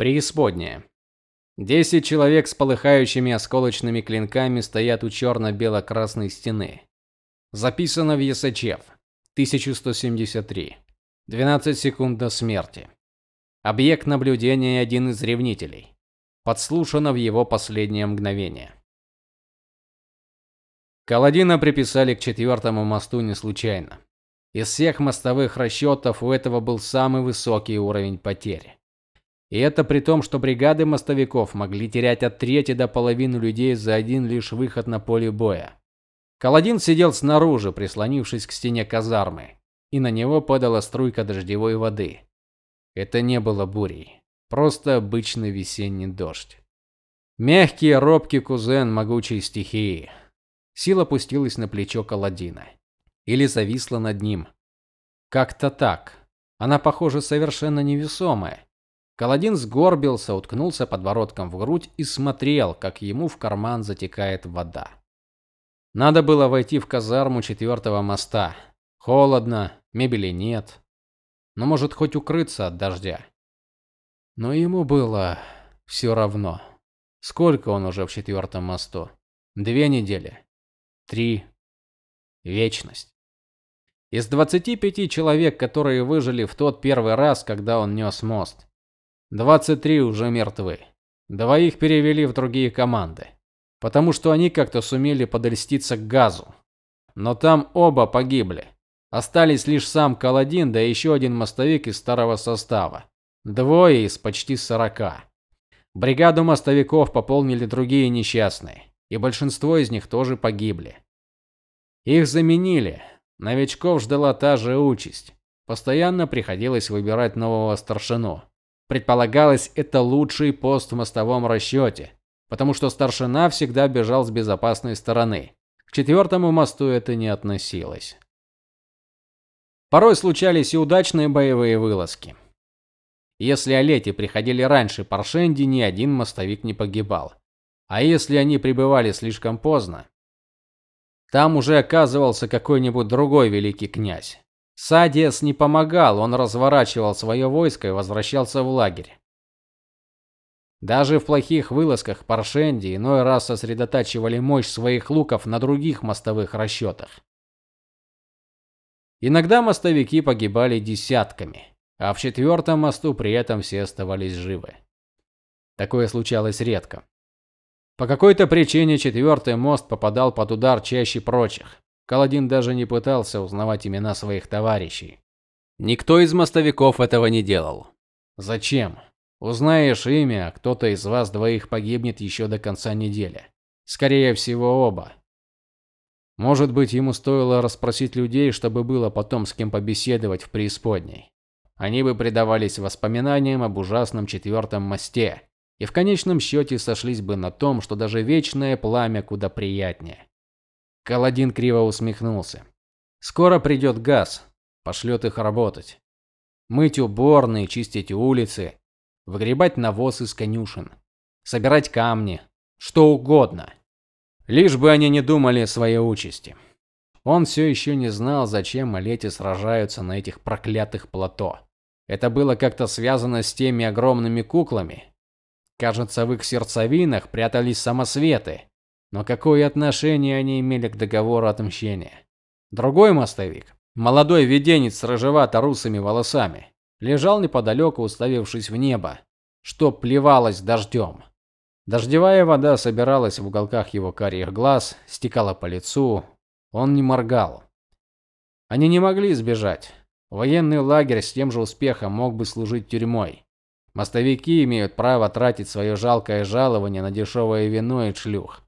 Преисподняя. Десять человек с полыхающими осколочными клинками стоят у черно-бело-красной стены. Записано в Есачев. 1173. 12 секунд до смерти. Объект наблюдения один из ревнителей. Подслушано в его последнее мгновение. Каладина приписали к четвертому мосту не случайно. Из всех мостовых расчетов у этого был самый высокий уровень потерь. И это при том, что бригады мостовиков могли терять от трети до половины людей за один лишь выход на поле боя. Каладин сидел снаружи, прислонившись к стене казармы, и на него падала струйка дождевой воды. Это не было бурей, просто обычный весенний дождь. Мягкий, робкий кузен могучей стихии. Сила опустилась на плечо Каладина или зависла над ним. Как-то так. Она, похоже, совершенно невесомая. Каладин сгорбился, уткнулся подбородком в грудь и смотрел, как ему в карман затекает вода. Надо было войти в казарму четвертого моста. Холодно, мебели нет. Но может хоть укрыться от дождя. Но ему было все равно. Сколько он уже в четвертом мосту? Две недели? Три? Вечность. Из 25 человек, которые выжили в тот первый раз, когда он нес мост, 23 уже мертвы. Двоих перевели в другие команды, потому что они как-то сумели подольститься к газу. Но там оба погибли. Остались лишь сам Каладин, да еще один мостовик из старого состава. Двое из почти сорока. Бригаду мостовиков пополнили другие несчастные, и большинство из них тоже погибли. Их заменили. Новичков ждала та же участь. Постоянно приходилось выбирать нового старшину. Предполагалось, это лучший пост в мостовом расчете, потому что старшина всегда бежал с безопасной стороны. К четвертому мосту это не относилось. Порой случались и удачные боевые вылазки. Если Олети приходили раньше Паршенди, ни один мостовик не погибал. А если они прибывали слишком поздно, там уже оказывался какой-нибудь другой великий князь. Садиес не помогал, он разворачивал свое войско и возвращался в лагерь. Даже в плохих вылазках Паршенди иной раз сосредотачивали мощь своих луков на других мостовых расчетах. Иногда мостовики погибали десятками, а в четвертом мосту при этом все оставались живы. Такое случалось редко. По какой-то причине четвертый мост попадал под удар чаще прочих. Каладин даже не пытался узнавать имена своих товарищей. Никто из мостовиков этого не делал. Зачем? Узнаешь имя, кто-то из вас двоих погибнет еще до конца недели. Скорее всего, оба. Может быть, ему стоило расспросить людей, чтобы было потом с кем побеседовать в преисподней. Они бы предавались воспоминаниям об ужасном четвертом мосте и в конечном счете сошлись бы на том, что даже вечное пламя куда приятнее. Каладин криво усмехнулся. Скоро придет газ, пошлет их работать. Мыть уборные, чистить улицы, выгребать навоз из конюшен, собирать камни, что угодно. Лишь бы они не думали о своей участи. Он все еще не знал, зачем Малети сражаются на этих проклятых плато. Это было как-то связано с теми огромными куклами. Кажется, в их сердцевинах прятались самосветы, но какое отношение они имели к договору отмщения? Другой мостовик, молодой веденец с рыжевато-русыми волосами, лежал неподалеку, уставившись в небо, что плевалось дождем. Дождевая вода собиралась в уголках его карих глаз, стекала по лицу. Он не моргал. Они не могли сбежать. Военный лагерь с тем же успехом мог бы служить тюрьмой. Мостовики имеют право тратить свое жалкое жалование на дешевое вино и шлюх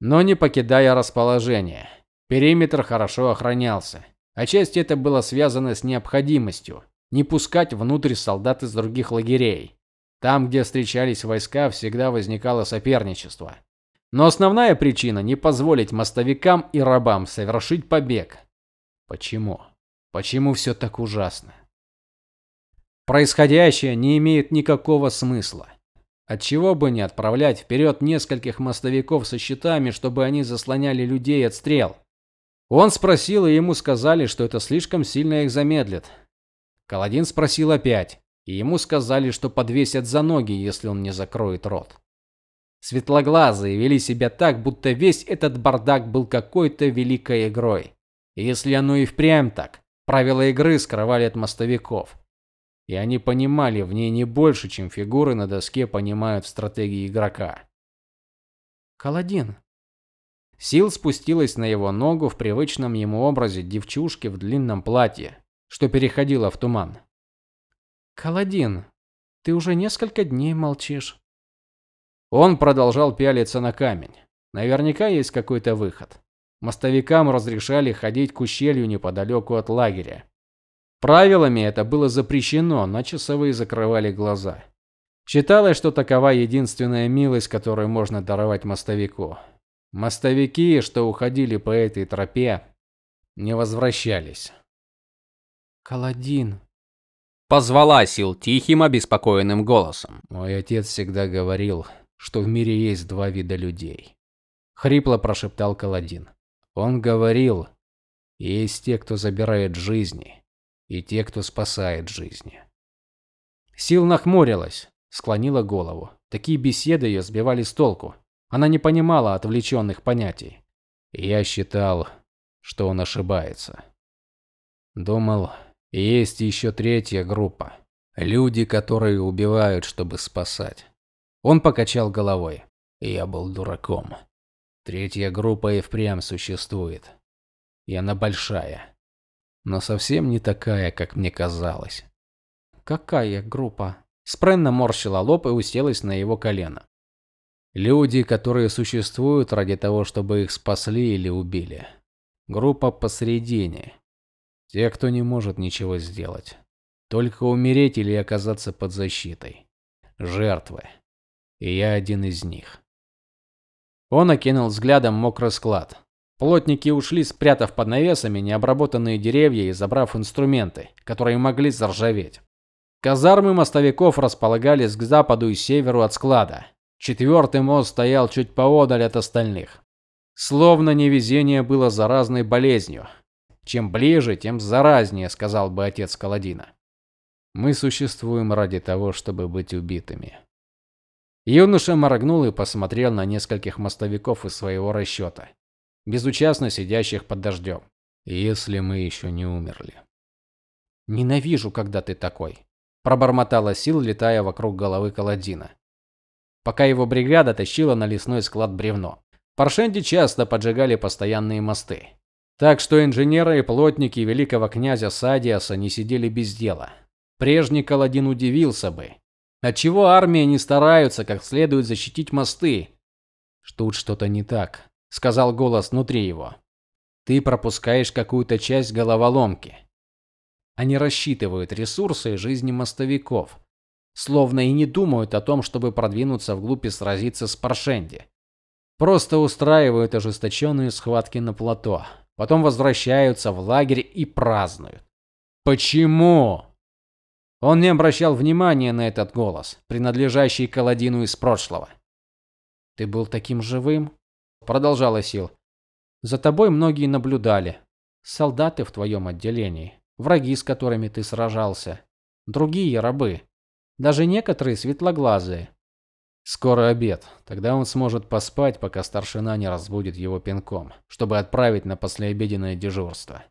но не покидая расположение. Периметр хорошо охранялся. Отчасти это было связано с необходимостью не пускать внутрь солдат из других лагерей. Там, где встречались войска, всегда возникало соперничество. Но основная причина не позволить мостовикам и рабам совершить побег. Почему? Почему все так ужасно? Происходящее не имеет никакого смысла. Отчего бы не отправлять вперед нескольких мостовиков со щитами, чтобы они заслоняли людей от стрел? Он спросил, и ему сказали, что это слишком сильно их замедлит. Каладин спросил опять, и ему сказали, что подвесят за ноги, если он не закроет рот. Светлоглазые вели себя так, будто весь этот бардак был какой-то великой игрой. И если оно и впрямь так, правила игры скрывали от мостовиков. И они понимали в ней не больше, чем фигуры на доске понимают в стратегии игрока. Каладин. Сил спустилась на его ногу в привычном ему образе девчушки в длинном платье, что переходило в туман. Каладин, ты уже несколько дней молчишь. Он продолжал пялиться на камень. Наверняка есть какой-то выход. Мостовикам разрешали ходить к ущелью неподалеку от лагеря. Правилами это было запрещено, но часовые закрывали глаза. Считалось, что такова единственная милость, которую можно даровать мостовику. Мостовики, что уходили по этой тропе, не возвращались. Каладин, позвала Сил тихим, обеспокоенным голосом. Мой отец всегда говорил, что в мире есть два вида людей. Хрипло прошептал Каладин. Он говорил, есть те, кто забирает жизни, и те, кто спасает жизни. Сил нахмурилась, склонила голову. Такие беседы ее сбивали с толку. Она не понимала отвлеченных понятий. я считал, что он ошибается. Думал, есть еще третья группа. Люди, которые убивают, чтобы спасать. Он покачал головой. Я был дураком. Третья группа и впрямь существует. И она большая. Но совсем не такая, как мне казалось. Какая группа? Спрен наморщила лоб и уселась на его колено. Люди, которые существуют ради того, чтобы их спасли или убили. Группа посередине. Те, кто не может ничего сделать. Только умереть или оказаться под защитой. Жертвы. И я один из них. Он окинул взглядом мокрый склад. Плотники ушли, спрятав под навесами необработанные деревья и забрав инструменты, которые могли заржаветь. Казармы мостовиков располагались к западу и северу от склада. Четвертый мост стоял чуть поодаль от остальных. Словно невезение было заразной болезнью, чем ближе, тем заразнее, сказал бы отец Каладина. Мы существуем ради того, чтобы быть убитыми. Юноша моргнул и посмотрел на нескольких мостовиков из своего расчета, безучастно сидящих под дождем. Если мы еще не умерли. Ненавижу, когда ты такой, пробормотала Сил, летая вокруг головы Каладина. Пока его бригада тащила на лесной склад бревно. Паршенди часто поджигали постоянные мосты. Так что инженеры и плотники великого князя Садиаса не сидели без дела. Прежний Каладин удивился бы, отчего армия не стараются как следует защитить мосты. Тут что-то не так, сказал голос внутри его. Ты пропускаешь какую-то часть головоломки. Они рассчитывают ресурсы жизни мостовиков, словно и не думают о том, чтобы продвинуться вглубь и сразиться с Паршенди. Просто устраивают ожесточенные схватки на плато, Потом возвращаются в лагерь и празднуют. Почему? Он не обращал внимания на этот голос, принадлежащий Каладину из прошлого. Ты был таким живым, продолжала Сил. За тобой многие наблюдали. Солдаты в твоем отделении, враги, с которыми ты сражался, другие рабы, даже некоторые светлоглазые. Скоро обед. Тогда он сможет поспать, пока старшина не разбудит его пинком, чтобы отправить на послеобеденное дежурство.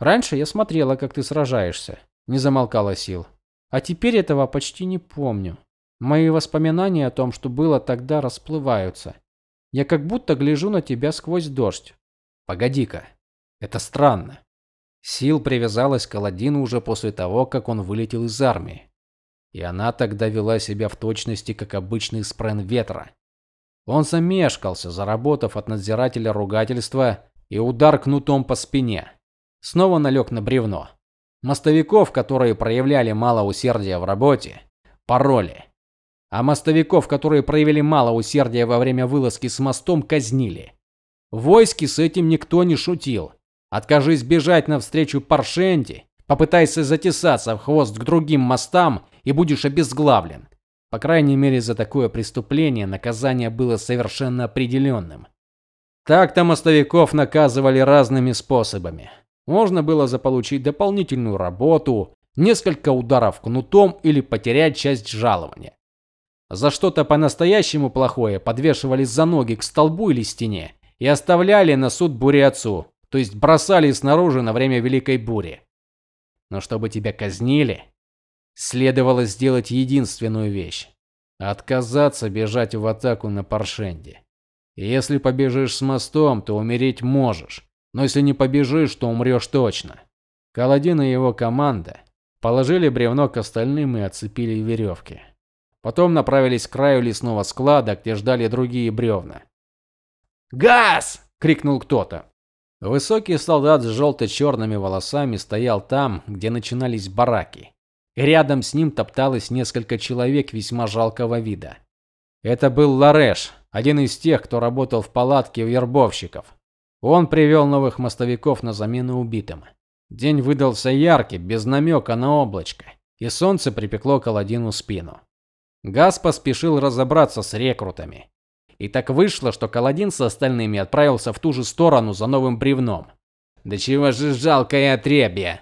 Раньше я смотрела, как ты сражаешься, не замолкала Сил. А теперь этого почти не помню. Мои воспоминания о том, что было тогда, расплываются. Я как будто гляжу на тебя сквозь дождь. Погоди-ка. Это странно. Сил привязалась к Аладдину уже после того, как он вылетел из армии. И она тогда вела себя в точности, как обычный спрен ветра. Он замешкался, заработав от надзирателя ругательства и удар кнутом по спине. Снова налег на бревно. Мостовиков, которые проявляли мало усердия в работе, пароли. А мостовиков, которые проявили мало усердия во время вылазки с мостом, казнили. В войске с этим никто не шутил. Откажись бежать навстречу Паршенти, попытайся затесаться в хвост к другим мостам и будешь обезглавлен. По крайней мере, за такое преступление наказание было совершенно определенным. Так-то мостовиков наказывали разными способами. Можно было заполучить дополнительную работу, несколько ударов кнутом или потерять часть жалования. За что-то по-настоящему плохое подвешивались за ноги к столбу или стене и оставляли на суд буря-отцу, то есть бросали снаружи на время великой бури. Но чтобы тебя казнили, следовало сделать единственную вещь отказаться бежать в атаку на Паршенде. Если побежишь с мостом, то умереть можешь, но если не побежишь, то умрешь точно. Каладин и его команда положили бревно к остальным и отцепили веревки. Потом направились к краю лесного склада, где ждали другие бревна. "Газ!" крикнул кто-то. Высокий солдат с желто черными волосами стоял там, где начинались бараки. И рядом с ним топталось несколько человек весьма жалкого вида. Это был Лареш, один из тех, кто работал в палатке вербовщиков. Он привел новых мостовиков на замену убитым. День выдался яркий, без намека на облачко, и солнце припекло Каладину спину. Газ поспешил разобраться с рекрутами. И так вышло, что Каладин с остальными отправился в ту же сторону за новым бревном. "Да чего же жалкое отребье",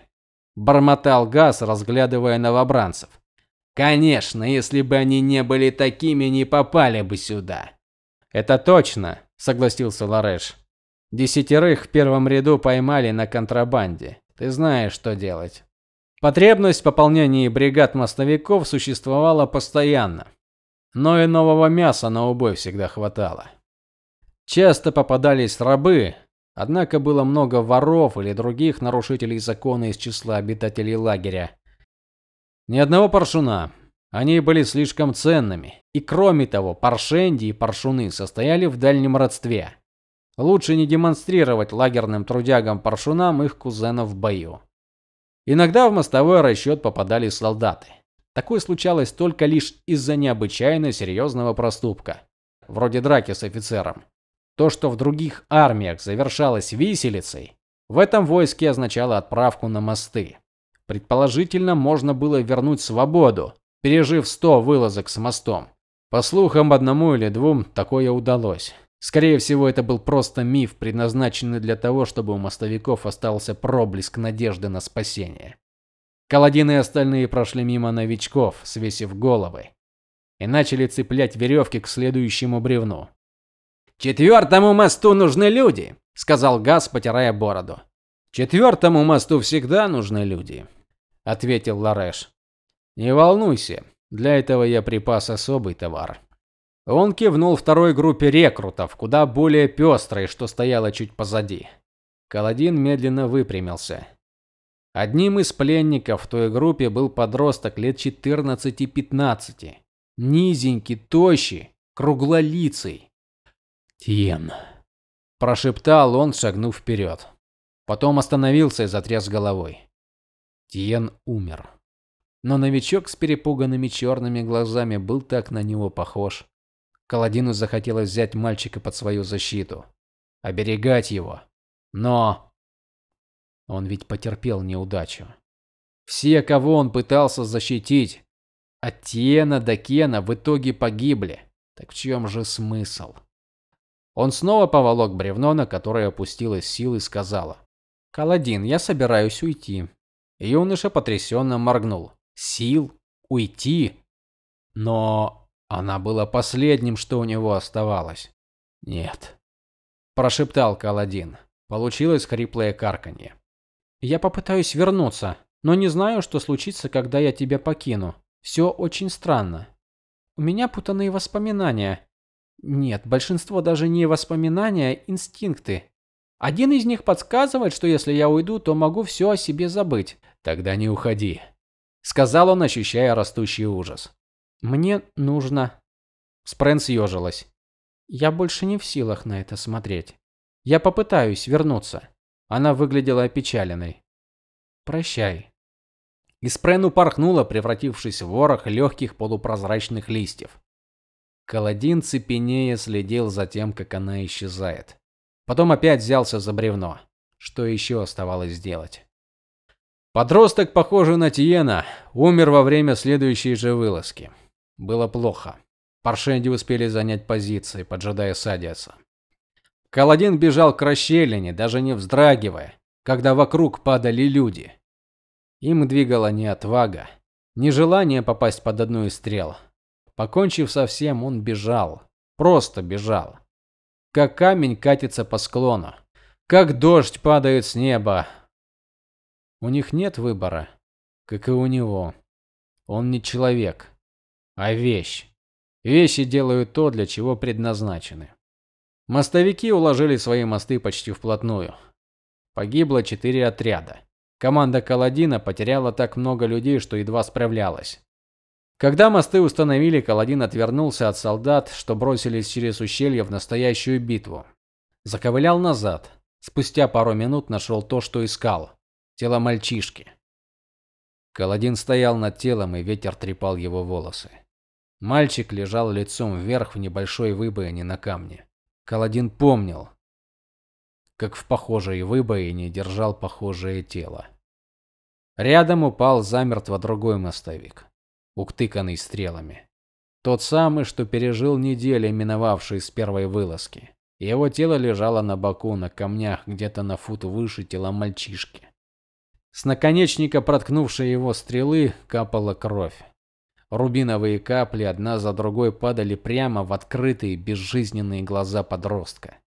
бормотал Газ, разглядывая новобранцев. "Конечно, если бы они не были такими, не попали бы сюда". "Это точно", согласился Лареш. "Десятерых в первом ряду поймали на контрабанде. Ты знаешь, что делать". Потребность в пополнении бригад мостовиков существовала постоянно но и нового мяса на убой всегда хватало. Часто попадались рабы, однако было много воров или других нарушителей закона из числа обитателей лагеря. Ни одного паршуна. Они были слишком ценными, и кроме того, паршенди и паршуны состояли в дальнем родстве. Лучше не демонстрировать лагерным трудягам-паршунам их кузенов в бою. Иногда в мостовой расчет попадали солдаты. Такое случалось только лишь из-за необычайно серьезного проступка, вроде драки с офицером. То, что в других армиях завершалось виселицей, в этом войске означало отправку на мосты. Предположительно, можно было вернуть свободу, пережив 100 вылазок с мостом. По слухам, одному или двум такое удалось. Скорее всего, это был просто миф, предназначенный для того, чтобы у мостовиков остался проблеск надежды на спасение. Каладин и остальные прошли мимо новичков, свесив головы, и начали цеплять веревки к следующему бревну. Четвертому мосту нужны люди, сказал Газ, потирая бороду. Четвертому мосту всегда нужны люди, ответил Лареш. Не волнуйся, для этого я припас особый товар. Он кивнул второй группе рекрутов, куда более пестрой, что стояла чуть позади. Каладин медленно выпрямился. Одним из пленников в той группе был подросток лет 14-15, низенький, тощий, круглолицый. "Тиен", прошептал он, шагнув вперед. Потом остановился и затряс головой. Тиен умер. Но новичок с перепуганными черными глазами был так на него похож. Каладину захотелось взять мальчика под свою защиту, оберегать его. Но он ведь потерпел неудачу. Все, кого он пытался защитить, от Тиена до Кена в итоге погибли. Так в чем же смысл? Он снова поволок бревно, на которое опустилась сил и сказала: "Каладин, я собираюсь уйти". Юноша потрясенно моргнул. Сил уйти? Но она была последним, что у него оставалось. "Нет", прошептал Каладин. Получилось хриплое карканье. Я попытаюсь вернуться, но не знаю, что случится, когда я тебя покину. Все очень странно. У меня путанные воспоминания. Нет, большинство даже не воспоминания, а инстинкты. Один из них подсказывает, что если я уйду, то могу все о себе забыть. Тогда не уходи, сказал он, ощущая растущий ужас. Мне нужно Спрэн съежилась. Я больше не в силах на это смотреть. Я попытаюсь вернуться. Она выглядела опечаленной. Прощай. Испрен упорхнула, превратившись в ворох легких полупрозрачных листьев. Каладин цепенея следил за тем, как она исчезает. Потом опять взялся за бревно. Что еще оставалось сделать? Подросток, похожий на Тиена, умер во время следующей же вылазки. Было плохо. Паршенди успели занять позиции, поджидая Садиаса. Каладин бежал к расщелине, даже не вздрагивая, когда вокруг падали люди. Им двигала не отвага, не желание попасть под одну из стрел. Покончив со всем, он бежал, просто бежал. Как камень катится по склону, как дождь падает с неба. У них нет выбора, как и у него. Он не человек, а вещь. Вещи делают то, для чего предназначены. Мостовики уложили свои мосты почти вплотную. Погибло четыре отряда. Команда Каладина потеряла так много людей, что едва справлялась. Когда мосты установили, Каладин отвернулся от солдат, что бросились через ущелье в настоящую битву. Заковылял назад. Спустя пару минут нашел то, что искал тело мальчишки. Каладин стоял над телом, и ветер трепал его волосы. Мальчик лежал лицом вверх в небольшой выбоине на камне. Каладин помнил, как в похожей выбоине держал похожее тело. Рядом упал замертво другой мостовик, уктыканный стрелами. Тот самый, что пережил недели, миновавшие с первой вылазки. Его тело лежало на боку на камнях где-то на фут выше тела мальчишки. С наконечника проткнувшей его стрелы капала кровь. Рубиновые капли одна за другой падали прямо в открытые безжизненные глаза подростка.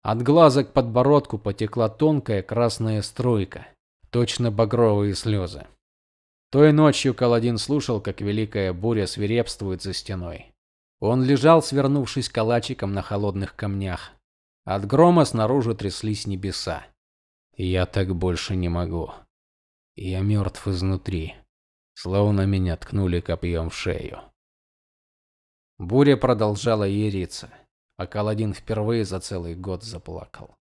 От глаза к подбородку потекла тонкая красная струйка, точно багровые слезы. Той ночью Каладин слушал, как великая буря свирепствует за стеной. Он лежал, свернувшись калачиком на холодных камнях. От грома снаружи тряслись небеса. Я так больше не могу. Я мертв изнутри, словно меня ткнули копьем в шею. Буря продолжала яриться, а Каладин впервые за целый год заплакал.